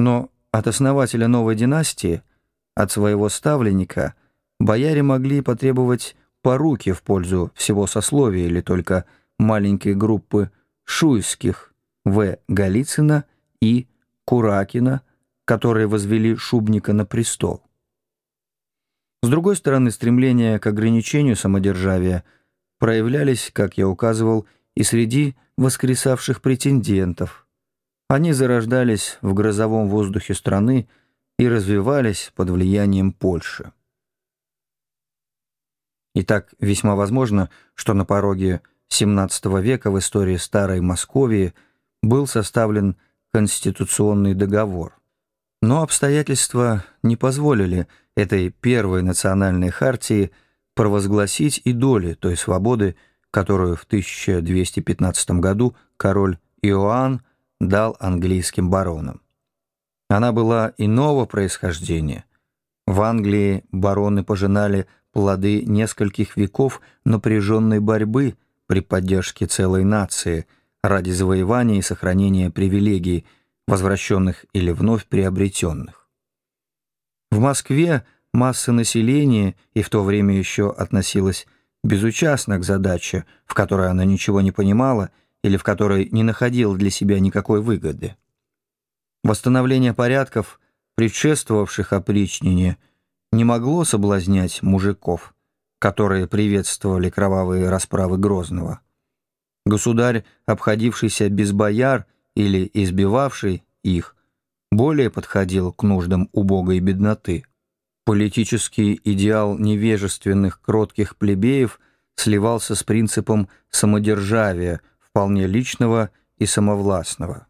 Но от основателя новой династии, от своего ставленника, бояре могли потребовать поруки в пользу всего сословия или только маленькой группы шуйских В. Голицына и Куракина, которые возвели Шубника на престол. С другой стороны, стремления к ограничению самодержавия проявлялись, как я указывал, и среди воскресавших претендентов. Они зарождались в грозовом воздухе страны и развивались под влиянием Польши. Итак, весьма возможно, что на пороге XVII века в истории Старой Московии был составлен конституционный договор. Но обстоятельства не позволили этой первой национальной хартии провозгласить и доли той свободы, которую в 1215 году король Иоанн дал английским баронам. Она была иного происхождения. В Англии бароны пожинали плоды нескольких веков напряженной борьбы при поддержке целой нации ради завоевания и сохранения привилегий, возвращенных или вновь приобретенных. В Москве масса населения и в то время еще относилась безучастно к задаче, в которой она ничего не понимала или в которой не находила для себя никакой выгоды. Восстановление порядков, предшествовавших опричнине, не могло соблазнять мужиков, которые приветствовали кровавые расправы Грозного. Государь, обходившийся без бояр или избивавший их, более подходил к нуждам убогой бедноты. Политический идеал невежественных кротких плебеев сливался с принципом самодержавия, вполне личного и самовластного.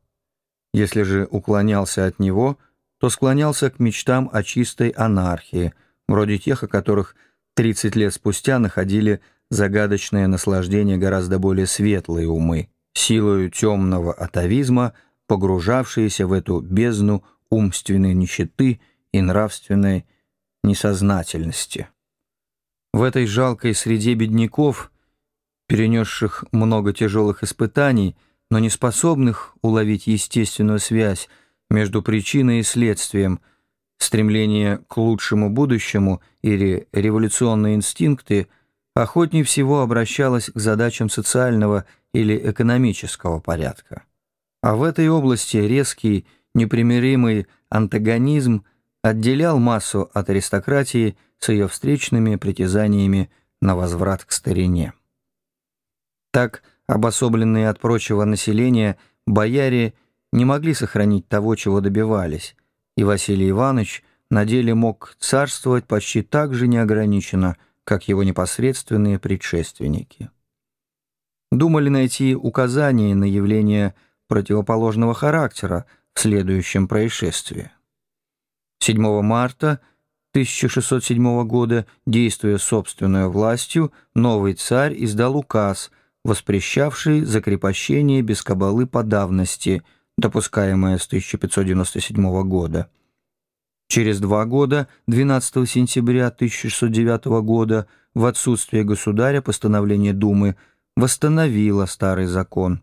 Если же уклонялся от него – то склонялся к мечтам о чистой анархии, вроде тех, о которых 30 лет спустя находили загадочное наслаждение гораздо более светлые умы, силою темного атовизма, погружавшиеся в эту бездну умственной нищеты и нравственной несознательности. В этой жалкой среде бедняков, перенесших много тяжелых испытаний, но не способных уловить естественную связь между причиной и следствием, стремление к лучшему будущему или революционные инстинкты охотнее всего обращалось к задачам социального или экономического порядка. А в этой области резкий, непримиримый антагонизм отделял массу от аристократии с ее встречными притязаниями на возврат к старине. Так, обособленные от прочего населения, бояре – не могли сохранить того, чего добивались, и Василий Иванович на деле мог царствовать почти так же неограниченно, как его непосредственные предшественники. Думали найти указания на явление противоположного характера в следующем происшествии. 7 марта 1607 года, действуя собственной властью, новый царь издал указ, воспрещавший закрепощение без кабалы по давности – допускаемое с 1597 года. Через два года, 12 сентября 1609 года, в отсутствие государя постановление Думы восстановило старый закон.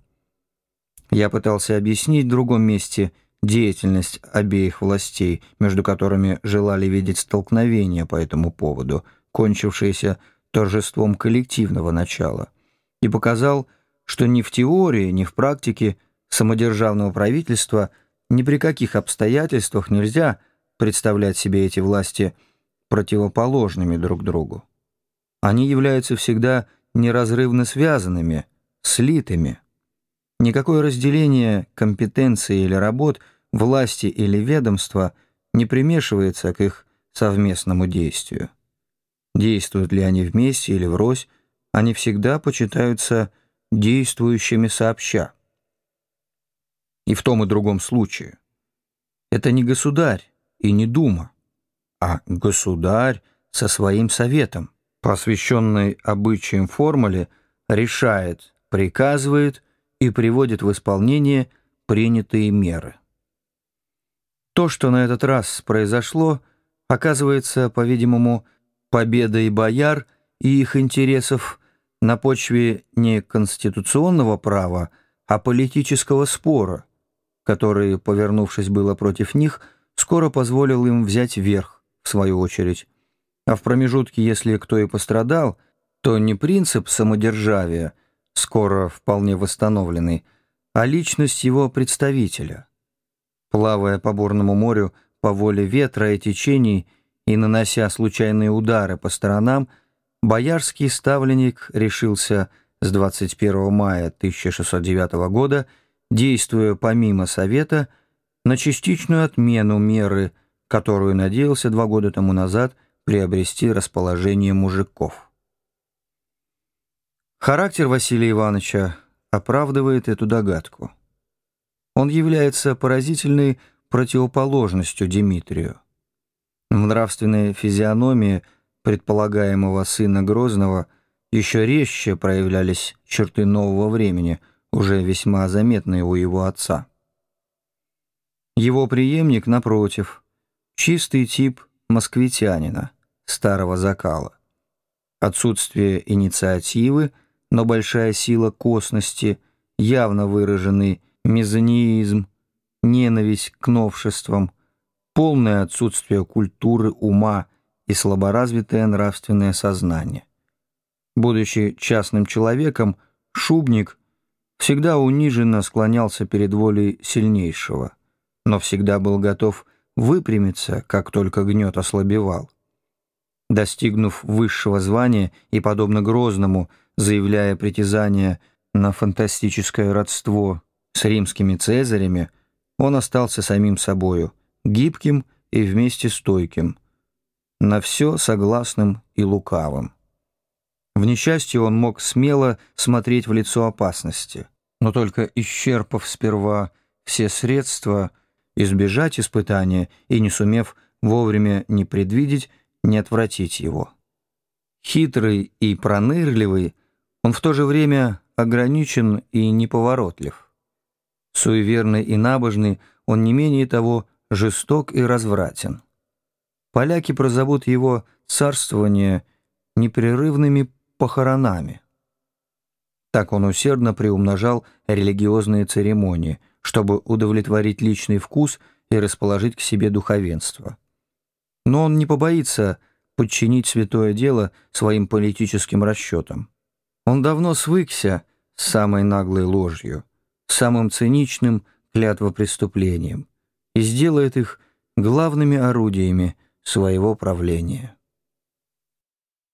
Я пытался объяснить в другом месте деятельность обеих властей, между которыми желали видеть столкновение по этому поводу, кончившееся торжеством коллективного начала, и показал, что ни в теории, ни в практике самодержавного правительства ни при каких обстоятельствах нельзя представлять себе эти власти противоположными друг другу. Они являются всегда неразрывно связанными, слитыми. Никакое разделение компетенции или работ, власти или ведомства не примешивается к их совместному действию. Действуют ли они вместе или врозь, они всегда почитаются действующими сообща и в том и другом случае. Это не государь и не дума, а государь со своим советом, посвященный обычаям формуле, решает, приказывает и приводит в исполнение принятые меры. То, что на этот раз произошло, оказывается, по-видимому, победой бояр и их интересов на почве не конституционного права, а политического спора, который, повернувшись было против них, скоро позволил им взять верх, в свою очередь. А в промежутке, если кто и пострадал, то не принцип самодержавия, скоро вполне восстановленный, а личность его представителя. Плавая по бурному морю по воле ветра и течений и нанося случайные удары по сторонам, боярский ставленник решился с 21 мая 1609 года, действуя помимо Совета, на частичную отмену меры, которую надеялся два года тому назад приобрести расположение мужиков. Характер Василия Ивановича оправдывает эту догадку. Он является поразительной противоположностью Дмитрию. В нравственной физиономии предполагаемого сына Грозного еще резче проявлялись черты нового времени, уже весьма заметные у его отца. Его преемник, напротив, чистый тип москвитянина, старого закала. Отсутствие инициативы, но большая сила косности, явно выраженный мезониизм, ненависть к новшествам, полное отсутствие культуры ума и слаборазвитое нравственное сознание. Будучи частным человеком, Шубник всегда униженно склонялся перед волей сильнейшего, но всегда был готов выпрямиться, как только гнет ослабевал. Достигнув высшего звания и, подобно Грозному, заявляя притязание на фантастическое родство с римскими цезарями, он остался самим собою, гибким и вместе стойким, на все согласным и лукавым. В несчастье он мог смело смотреть в лицо опасности, но только исчерпав сперва все средства избежать испытания и не сумев вовремя не предвидеть, не отвратить его. Хитрый и пронырливый, он в то же время ограничен и неповоротлив. Суеверный и набожный, он не менее того жесток и развратен. Поляки прозовут его царствование непрерывными похоронами. Так он усердно приумножал религиозные церемонии, чтобы удовлетворить личный вкус и расположить к себе духовенство. Но он не побоится подчинить святое дело своим политическим расчетам. Он давно свыкся с самой наглой ложью – самым циничным клятвопреступлением и сделает их главными орудиями своего правления.